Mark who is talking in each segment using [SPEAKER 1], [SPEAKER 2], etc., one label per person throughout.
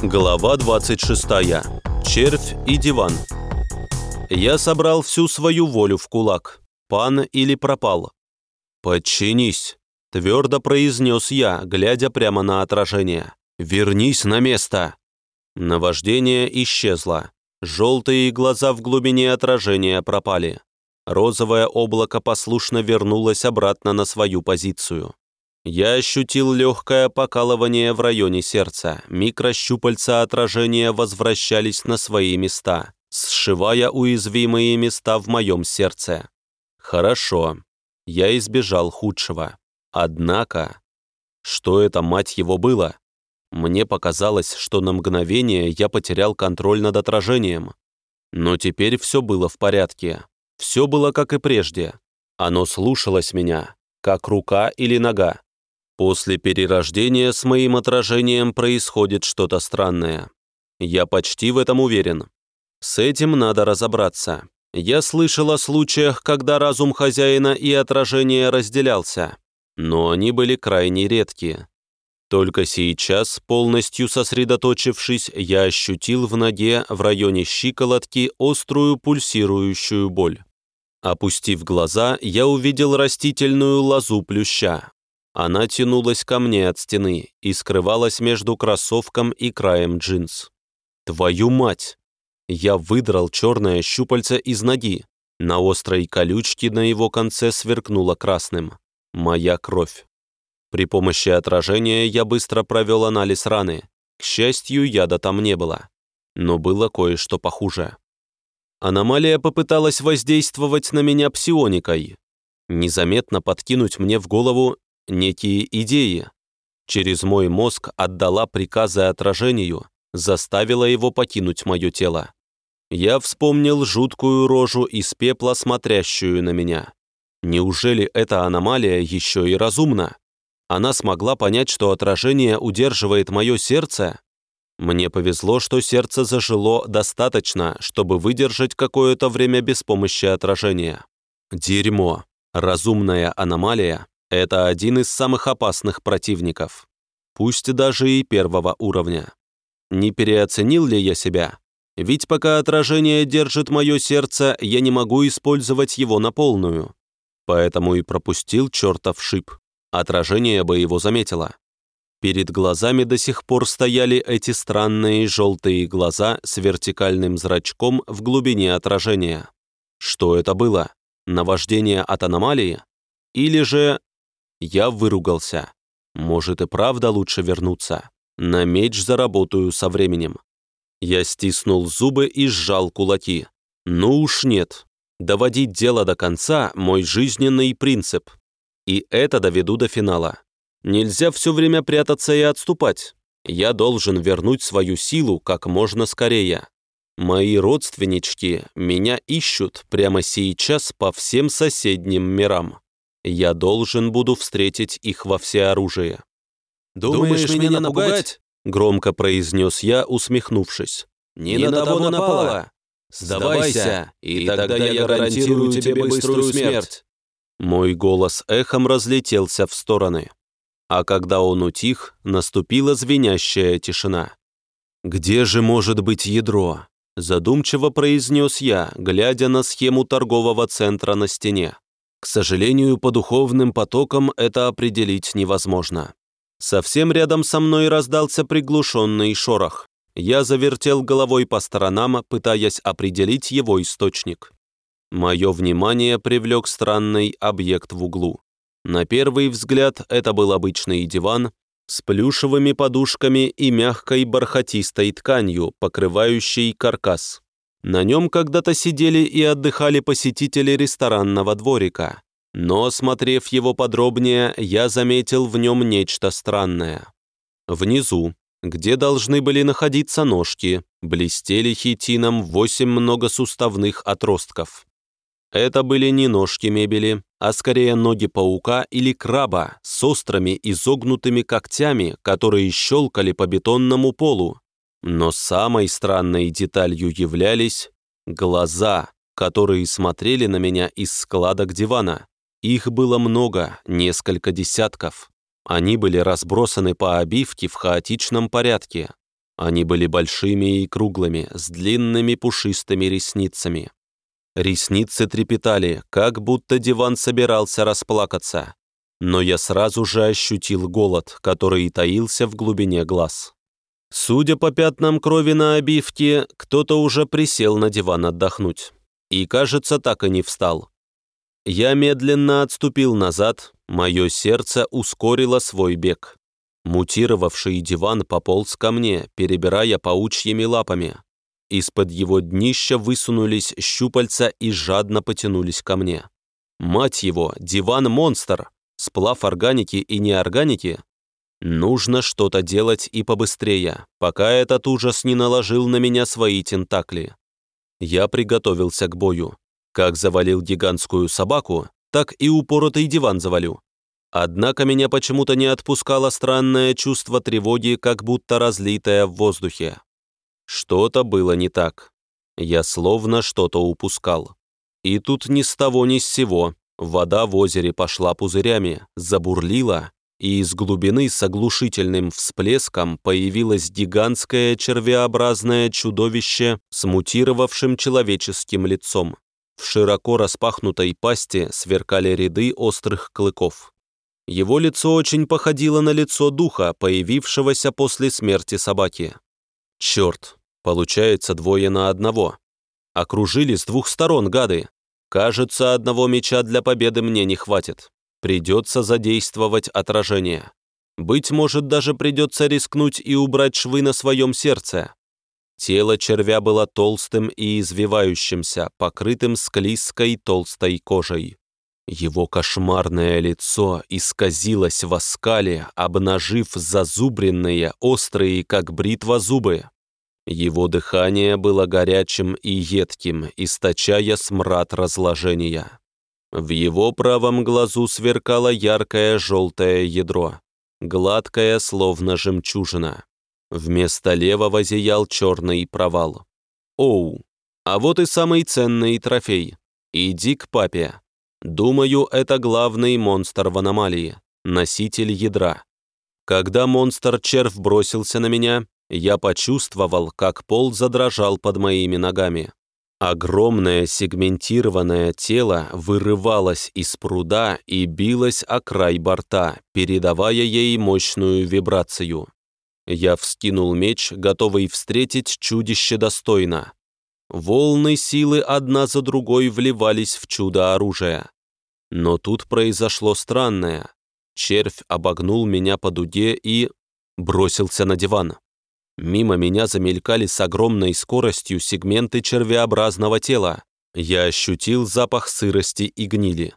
[SPEAKER 1] Глава 26. Червь и диван. Я собрал всю свою волю в кулак. Пан или пропал. «Подчинись», — твердо произнес я, глядя прямо на отражение. «Вернись на место». Наваждение исчезло. Желтые глаза в глубине отражения пропали. Розовое облако послушно вернулось обратно на свою позицию. Я ощутил легкое покалывание в районе сердца. Микрощупальца отражения возвращались на свои места, сшивая уязвимые места в моем сердце. Хорошо. Я избежал худшего. Однако... Что это, мать его, было? Мне показалось, что на мгновение я потерял контроль над отражением. Но теперь все было в порядке. Все было как и прежде. Оно слушалось меня, как рука или нога. После перерождения с моим отражением происходит что-то странное. Я почти в этом уверен. С этим надо разобраться. Я слышал о случаях, когда разум хозяина и отражение разделялся, но они были крайне редкие. Только сейчас, полностью сосредоточившись, я ощутил в ноге в районе щиколотки острую пульсирующую боль. Опустив глаза, я увидел растительную лозу плюща, она тянулась ко мне от стены и скрывалась между кроссовком и краем джинс. «Твою мать!» Я выдрал черное щупальце из ноги. На острой колючке на его конце сверкнуло красным. Моя кровь. При помощи отражения я быстро провел анализ раны. К счастью, яда там не было. Но было кое-что похуже. Аномалия попыталась воздействовать на меня псионикой. Незаметно подкинуть мне в голову некие идеи. Через мой мозг отдала приказы отражению, заставила его покинуть мое тело. Я вспомнил жуткую рожу из пепла, смотрящую на меня. Неужели эта аномалия еще и разумна? Она смогла понять, что отражение удерживает мое сердце? Мне повезло, что сердце зажило достаточно, чтобы выдержать какое-то время без помощи отражения. Дерьмо. Разумная аномалия это один из самых опасных противников, пусть даже и первого уровня. Не переоценил ли я себя? Ведь пока отражение держит мое сердце, я не могу использовать его на полную. Поэтому и пропустил чертов шип. Отражение бы его заметило. Перед глазами до сих пор стояли эти странные желтые глаза с вертикальным зрачком в глубине отражения. Что это было? Наваждение от аномалии? Или же я выругался. Может и правда лучше вернуться. На меч заработаю со временем. Я стиснул зубы и сжал кулаки. Ну уж нет. Доводить дело до конца – мой жизненный принцип. И это доведу до финала. Нельзя все время прятаться и отступать. Я должен вернуть свою силу как можно скорее. Мои родственнички меня ищут прямо сейчас по всем соседним мирам. Я должен буду встретить их во всеоружие.
[SPEAKER 2] «Думаешь, Думаешь меня напугать?»
[SPEAKER 1] — громко произнес я, усмехнувшись.
[SPEAKER 2] «Не, Не на того напала! Сдавайся, и тогда я гарантирую тебе быструю смерть!»
[SPEAKER 1] Мой голос эхом разлетелся в стороны. А когда он утих, наступила звенящая тишина. «Где же может быть ядро?» Задумчиво произнес я, глядя на схему торгового центра на стене. К сожалению, по духовным потокам это определить невозможно. Совсем рядом со мной раздался приглушенный шорох. Я завертел головой по сторонам, пытаясь определить его источник. Мое внимание привлек странный объект в углу. На первый взгляд это был обычный диван с плюшевыми подушками и мягкой бархатистой тканью, покрывающей каркас. На нем когда-то сидели и отдыхали посетители ресторанного дворика. Но, осмотрев его подробнее, я заметил в нем нечто странное. Внизу, где должны были находиться ножки, блестели хитином восемь многосуставных отростков. Это были не ножки мебели, а скорее ноги паука или краба с острыми изогнутыми когтями, которые щелкали по бетонному полу, но самой странной деталью являлись глаза, которые смотрели на меня из складок дивана. Их было много, несколько десятков. Они были разбросаны по обивке в хаотичном порядке. Они были большими и круглыми, с длинными пушистыми ресницами. Ресницы трепетали, как будто диван собирался расплакаться. Но я сразу же ощутил голод, который таился в глубине глаз. Судя по пятнам крови на обивке, кто-то уже присел на диван отдохнуть. И, кажется, так и не встал. Я медленно отступил назад, мое сердце ускорило свой бег. Мутировавший диван пополз ко мне, перебирая паучьими лапами. Из-под его днища высунулись щупальца и жадно потянулись ко мне. Мать его, диван-монстр! Сплав органики и неорганики? Нужно что-то делать и побыстрее, пока этот ужас не наложил на меня свои тентакли. Я приготовился к бою. Как завалил гигантскую собаку, так и упоротый диван завалю. Однако меня почему-то не отпускало странное чувство тревоги, как будто разлитое в воздухе. Что-то было не так. Я словно что-то упускал. И тут ни с того ни с сего вода в озере пошла пузырями, забурлила, и из глубины с оглушительным всплеском появилось гигантское червеобразное чудовище с мутировавшим человеческим лицом. В широко распахнутой пасти сверкали ряды острых клыков. Его лицо очень походило на лицо духа, появившегося после смерти собаки. Черт, получается двое на одного. Окружили с двух сторон гады. Кажется, одного меча для победы мне не хватит. Придется задействовать отражение. Быть может, даже придется рискнуть и убрать швы на своем сердце. Тело червя было толстым и извивающимся, покрытым склизкой толстой кожей. Его кошмарное лицо исказилось в оскале, обнажив зазубренные, острые, как бритва, зубы. Его дыхание было горячим и едким, источая смрад разложения. В его правом глазу сверкало яркое желтое ядро, гладкое, словно жемчужина. Вместо левого зиял черный провал. Оу, а вот и самый ценный трофей. Иди к папе. Думаю, это главный монстр в аномалии, носитель ядра. Когда монстр-червь бросился на меня, я почувствовал, как пол задрожал под моими ногами. Огромное сегментированное тело вырывалось из пруда и билось о край борта, передавая ей мощную вибрацию. Я вскинул меч, готовый встретить чудище достойно. Волны силы одна за другой вливались в чудо оружия. Но тут произошло странное. Червь обогнул меня по дуге и... бросился на диван. Мимо меня замелькали с огромной скоростью сегменты червеобразного тела. Я ощутил запах сырости и гнили.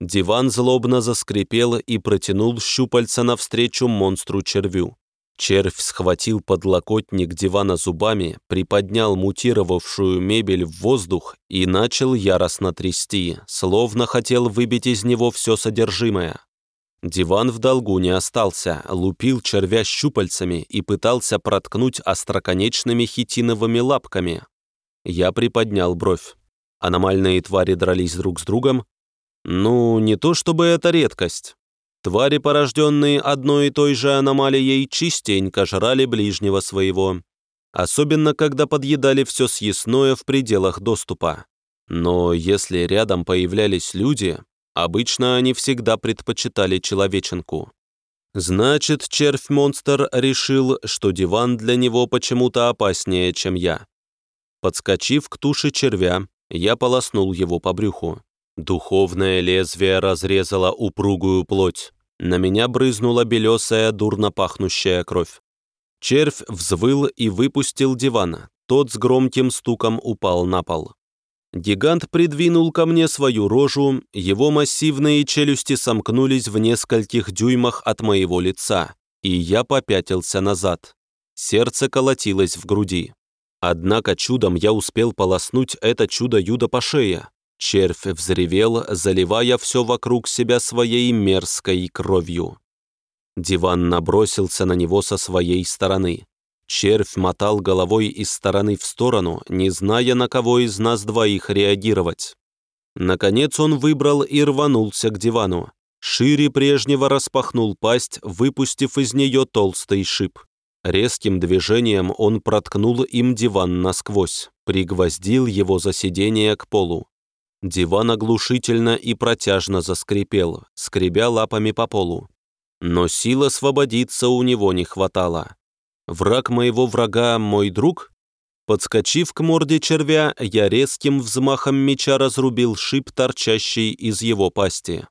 [SPEAKER 1] Диван злобно заскрипел и протянул щупальца навстречу монстру-червю. Червь схватил подлокотник дивана зубами, приподнял мутировавшую мебель в воздух и начал яростно трясти, словно хотел выбить из него все содержимое. Диван в долгу не остался, лупил червя щупальцами и пытался проткнуть остроконечными хитиновыми лапками. Я приподнял бровь. Аномальные твари дрались друг с другом. Ну, не то чтобы это редкость. Твари, порожденные одной и той же аномалией, частенько жрали ближнего своего. Особенно, когда подъедали все съестное в пределах доступа. Но если рядом появлялись люди, обычно они всегда предпочитали человеченку. Значит, червь-монстр решил, что диван для него почему-то опаснее, чем я. Подскочив к туше червя, я полоснул его по брюху. Духовное лезвие разрезало упругую плоть. На меня брызнула белесая, дурно пахнущая кровь. Червь взвыл и выпустил диван. Тот с громким стуком упал на пол. Гигант придвинул ко мне свою рожу, его массивные челюсти сомкнулись в нескольких дюймах от моего лица, и я попятился назад. Сердце колотилось в груди. Однако чудом я успел полоснуть это чудо-юдо по шее. Червь взревел, заливая все вокруг себя своей мерзкой кровью. Диван набросился на него со своей стороны. Червь мотал головой из стороны в сторону, не зная, на кого из нас двоих реагировать. Наконец он выбрал и рванулся к дивану. Шире прежнего распахнул пасть, выпустив из нее толстый шип. Резким движением он проткнул им диван насквозь, пригвоздил его за сиденье к полу. Диван оглушительно и протяжно заскрипел, скребя лапами по полу. Но сил освободиться у него не хватало. Враг моего врага – мой друг? Подскочив к морде червя, я резким взмахом меча разрубил шип, торчащий из его пасти.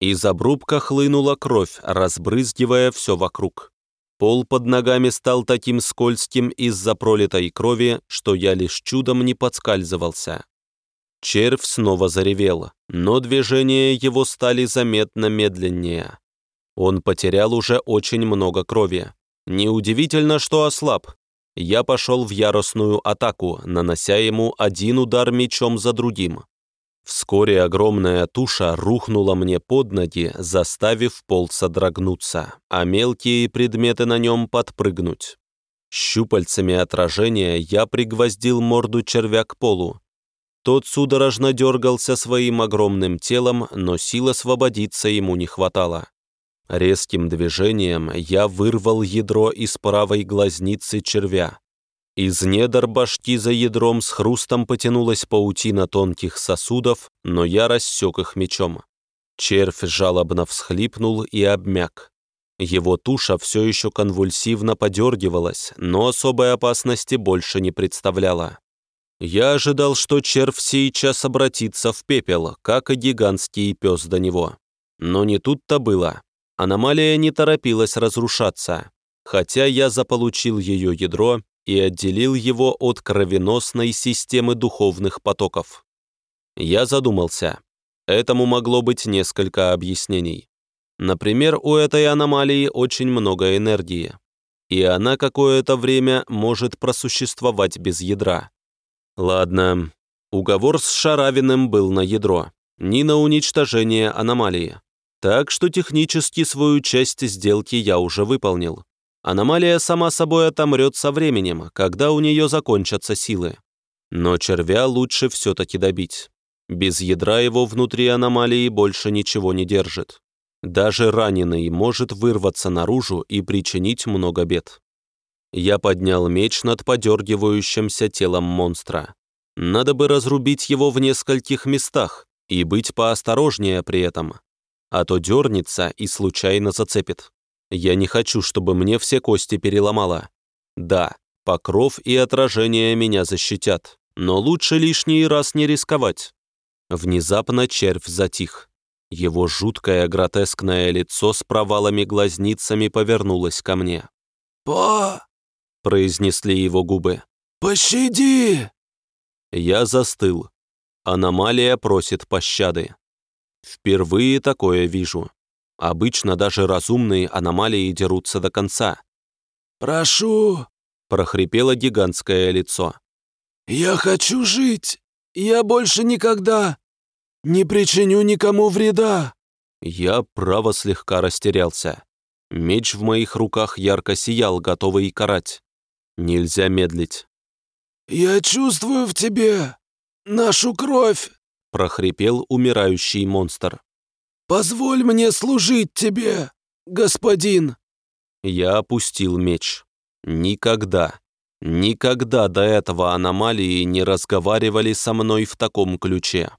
[SPEAKER 1] Из обрубка хлынула кровь, разбрызгивая все вокруг. Пол под ногами стал таким скользким из-за пролитой крови, что я лишь чудом не подскальзывался. Червь снова заревел, но движения его стали заметно медленнее. Он потерял уже очень много крови. Неудивительно, что ослаб. Я пошел в яростную атаку, нанося ему один удар мечом за другим. Вскоре огромная туша рухнула мне под ноги, заставив пол содрогнуться, а мелкие предметы на нем подпрыгнуть. Щупальцами отражения я пригвоздил морду червя к полу. Тот судорожно дергался своим огромным телом, но сил освободиться ему не хватало. Резким движением я вырвал ядро из правой глазницы червя. Из недр башки за ядром с хрустом потянулась паутина тонких сосудов, но я рассек их мечом. Червь жалобно всхлипнул и обмяк. Его туша все еще конвульсивно подергивалась, но особой опасности больше не представляла. Я ожидал, что червь сейчас обратится в пепел, как и гигантский пес до него. Но не тут-то было. Аномалия не торопилась разрушаться, хотя я заполучил ее ядро и отделил его от кровеносной системы духовных потоков. Я задумался. Этому могло быть несколько объяснений. Например, у этой аномалии очень много энергии, и она какое-то время может просуществовать без ядра. Ладно, уговор с Шаравиным был на ядро, не на уничтожение аномалии. Так что технически свою часть сделки я уже выполнил. Аномалия сама собой отомрет со временем, когда у нее закончатся силы. Но червя лучше все-таки добить. Без ядра его внутри аномалии больше ничего не держит. Даже раненый может вырваться наружу и причинить много бед. Я поднял меч над подергивающимся телом монстра. Надо бы разрубить его в нескольких местах и быть поосторожнее при этом а то дернется и случайно зацепит. Я не хочу, чтобы мне все кости переломало. Да, покров и отражение меня защитят, но лучше лишний раз не рисковать. Внезапно червь затих. Его жуткое гротескное лицо с провалами-глазницами повернулось ко мне.
[SPEAKER 2] «По...»
[SPEAKER 1] — произнесли его губы.
[SPEAKER 2] «Пощади!»
[SPEAKER 1] Я застыл. Аномалия просит пощады. Впервые такое вижу. Обычно даже разумные аномалии дерутся до конца.
[SPEAKER 2] «Прошу!»
[SPEAKER 1] — прохрипело гигантское лицо.
[SPEAKER 2] «Я хочу жить! Я больше никогда не причиню никому вреда!»
[SPEAKER 1] Я, право, слегка растерялся. Меч в моих руках ярко сиял, готовый карать. Нельзя медлить.
[SPEAKER 2] «Я чувствую в тебе нашу кровь!»
[SPEAKER 1] — прохрипел умирающий монстр.
[SPEAKER 2] «Позволь мне служить тебе, господин!»
[SPEAKER 1] Я опустил меч. Никогда, никогда до этого аномалии не разговаривали со мной в таком ключе.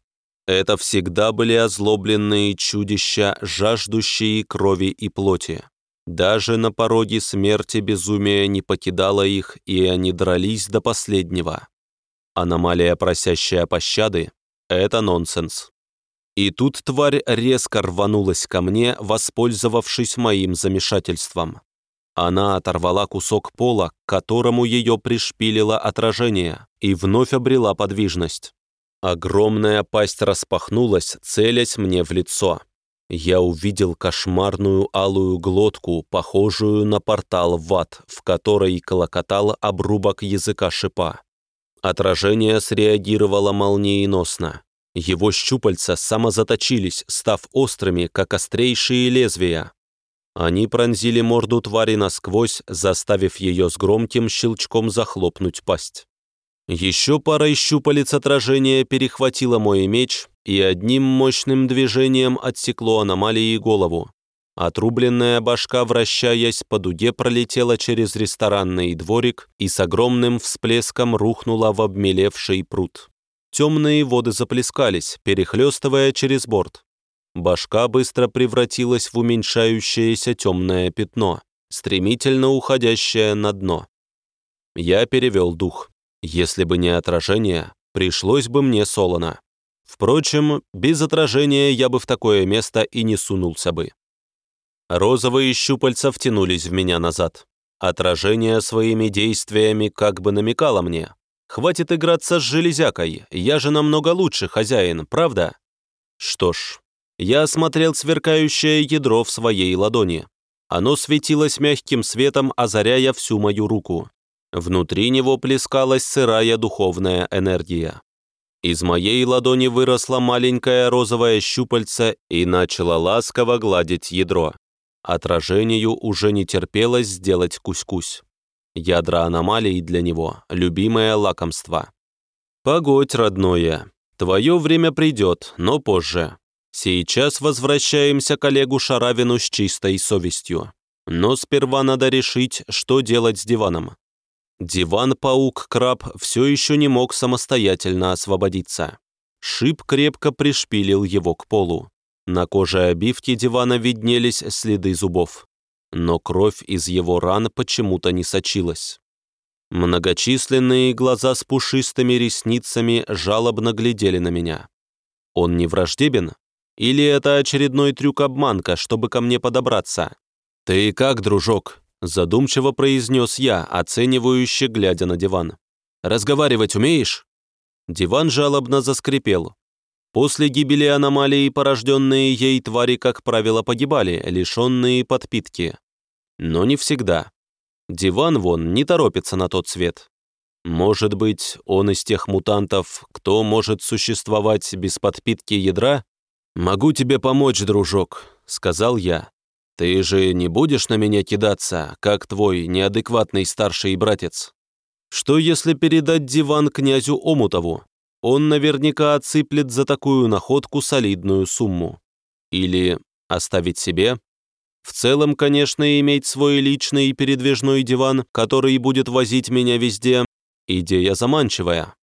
[SPEAKER 1] Это всегда были озлобленные чудища, жаждущие крови и плоти. Даже на пороге смерти безумие не покидало их, и они дрались до последнего. Аномалия, просящая пощады, это нонсенс. И тут тварь резко рванулась ко мне, воспользовавшись моим замешательством. Она оторвала кусок пола, к которому ее пришпилило отражение, и вновь обрела подвижность. Огромная пасть распахнулась, целясь мне в лицо. Я увидел кошмарную алую глотку, похожую на портал в ад, в которой колокотал обрубок языка шипа. Отражение среагировало молниеносно. Его щупальца самозаточились, став острыми, как острейшие лезвия. Они пронзили морду твари насквозь, заставив ее с громким щелчком захлопнуть пасть. Еще пара щупалец отражения перехватила мой меч и одним мощным движением отсекло аномалии голову. Отрубленная башка, вращаясь по дуге, пролетела через ресторанный дворик и с огромным всплеском рухнула в обмелевший пруд. Темные воды заплескались, перехлестывая через борт. Башка быстро превратилась в уменьшающееся темное пятно, стремительно уходящее на дно. Я перевел дух. Если бы не отражение, пришлось бы мне солоно. Впрочем, без отражения я бы в такое место и не сунулся бы. Розовые щупальца втянулись в меня назад. Отражение своими действиями как бы намекало мне. Хватит играться с железякой, я же намного лучше хозяин, правда? Что ж, я осмотрел сверкающее ядро в своей ладони. Оно светилось мягким светом, озаряя всю мою руку. Внутри него плескалась сырая духовная энергия. Из моей ладони выросла маленькая розовая щупальца и начала ласково гладить ядро. Отражению уже не терпелось сделать кусь-кусь. Ядра аномалий для него – любимое лакомство. «Погодь, родное, твое время придет, но позже. Сейчас возвращаемся к Олегу Шаравину с чистой совестью. Но сперва надо решить, что делать с диваном». Диван-паук-краб все еще не мог самостоятельно освободиться. Шип крепко пришпилил его к полу. На коже обивки дивана виднелись следы зубов, но кровь из его ран почему-то не сочилась. Многочисленные глаза с пушистыми ресницами жалобно глядели на меня. Он не враждебен? Или это очередной трюк-обманка, чтобы ко мне подобраться? «Ты как, дружок?» – задумчиво произнес я, оценивающе глядя на диван. «Разговаривать умеешь?» Диван жалобно заскрипел. После гибели аномалии порожденные ей твари, как правило, погибали, лишенные подпитки. Но не всегда. Диван вон не торопится на тот свет. Может быть, он из тех мутантов, кто может существовать без подпитки ядра? «Могу тебе помочь, дружок», — сказал я. «Ты же не будешь на меня кидаться, как твой неадекватный старший братец? Что если передать диван князю Омутову? Он наверняка отсыплет за такую находку солидную сумму. Или оставить себе. В целом, конечно, иметь свой личный передвижной диван, который будет возить меня везде, идея заманчивая.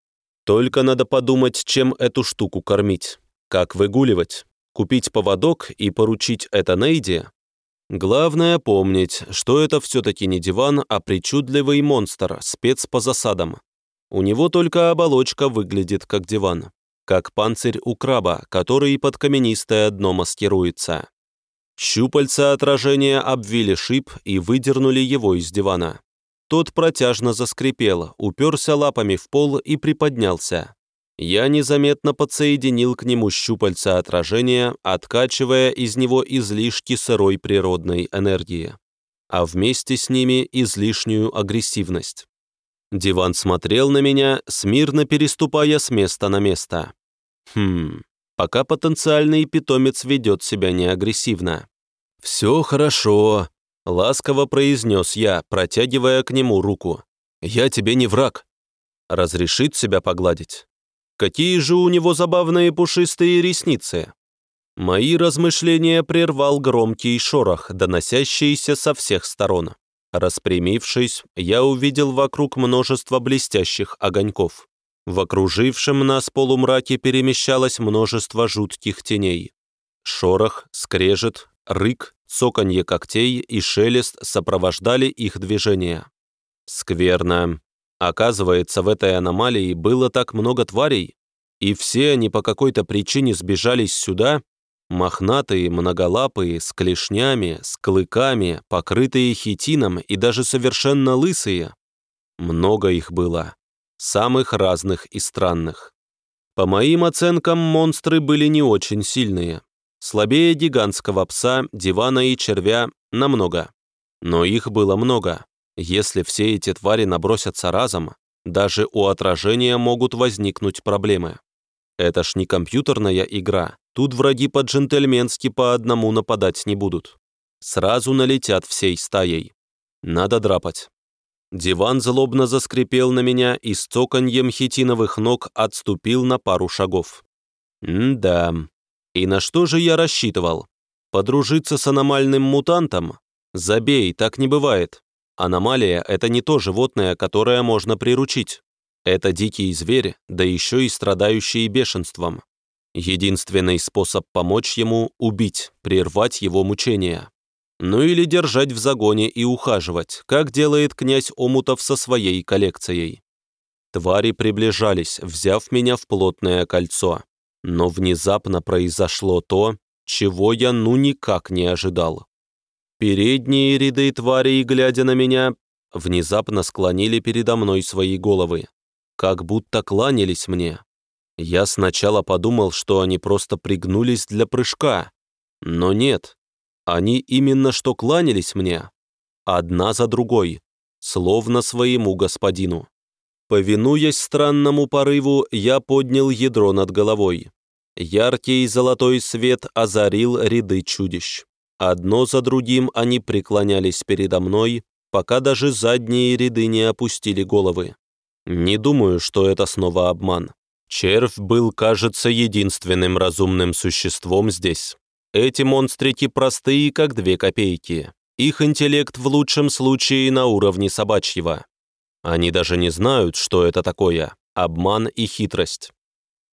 [SPEAKER 1] Только надо подумать, чем эту штуку кормить. Как выгуливать. Купить поводок и поручить это Нейде. Главное помнить, что это все-таки не диван, а причудливый монстр, спец по засадам. У него только оболочка выглядит как диван, как панцирь у краба, который под каменистое дно маскируется. Щупальца отражения обвили шип и выдернули его из дивана. Тот протяжно заскрипел, уперся лапами в пол и приподнялся. Я незаметно подсоединил к нему щупальца отражения, откачивая из него излишки сырой природной энергии, а вместе с ними излишнюю агрессивность. Диван смотрел на меня, смирно переступая с места на место. Хм, пока потенциальный питомец ведет себя неагрессивно. «Все хорошо», — ласково произнес я, протягивая к нему руку. «Я тебе не враг». Разрешит себя погладить. Какие же у него забавные пушистые ресницы. Мои размышления прервал громкий шорох, доносящийся со всех сторон. Распрямившись, я увидел вокруг множество блестящих огоньков. В окружившем нас полумраке перемещалось множество жутких теней. Шорох, скрежет, рык, цоканье когтей и шелест сопровождали их движение. Скверно. Оказывается, в этой аномалии было так много тварей, и все они по какой-то причине сбежались сюда, Мохнатые, многолапые, с клешнями, с клыками, покрытые хитином и даже совершенно лысые. Много их было. Самых разных и странных. По моим оценкам, монстры были не очень сильные. Слабее гигантского пса, дивана и червя намного. Но их было много. Если все эти твари набросятся разом, даже у отражения могут возникнуть проблемы. Это ж не компьютерная игра, Тут враги по-джентльменски по одному нападать не будут. Сразу налетят всей стаей. Надо драпать. Диван злобно заскрипел на меня и с цоканьем хитиновых ног отступил на пару шагов. М-да. И на что же я рассчитывал? Подружиться с аномальным мутантом? Забей, так не бывает. Аномалия – это не то животное, которое можно приручить. Это дикий зверь, да еще и страдающий бешенством. Единственный способ помочь ему – убить, прервать его мучения. Ну или держать в загоне и ухаживать, как делает князь Омутов со своей коллекцией. Твари приближались, взяв меня в плотное кольцо. Но внезапно произошло то, чего я ну никак не ожидал. Передние ряды тварей, глядя на меня, внезапно склонили передо мной свои головы, как будто кланялись мне. Я сначала подумал, что они просто пригнулись для прыжка, но нет, они именно что кланялись мне, одна за другой, словно своему господину. Повинуясь странному порыву, я поднял ядро над головой. Яркий золотой свет озарил ряды чудищ. Одно за другим они преклонялись передо мной, пока даже задние ряды не опустили головы. Не думаю, что это снова обман. Червь был, кажется, единственным разумным существом здесь. Эти монстрики простые, как две копейки. Их интеллект в лучшем случае на уровне собачьего. Они даже не знают, что это такое – обман и хитрость.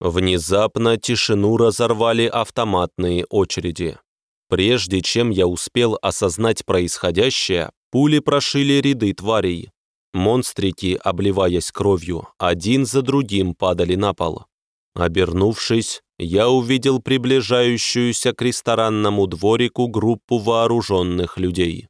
[SPEAKER 1] Внезапно тишину разорвали автоматные очереди. Прежде чем я успел осознать происходящее, пули прошили ряды тварей. Монстрики, обливаясь кровью, один за другим падали на пол. Обернувшись, я увидел приближающуюся к ресторанному дворику группу вооруженных людей.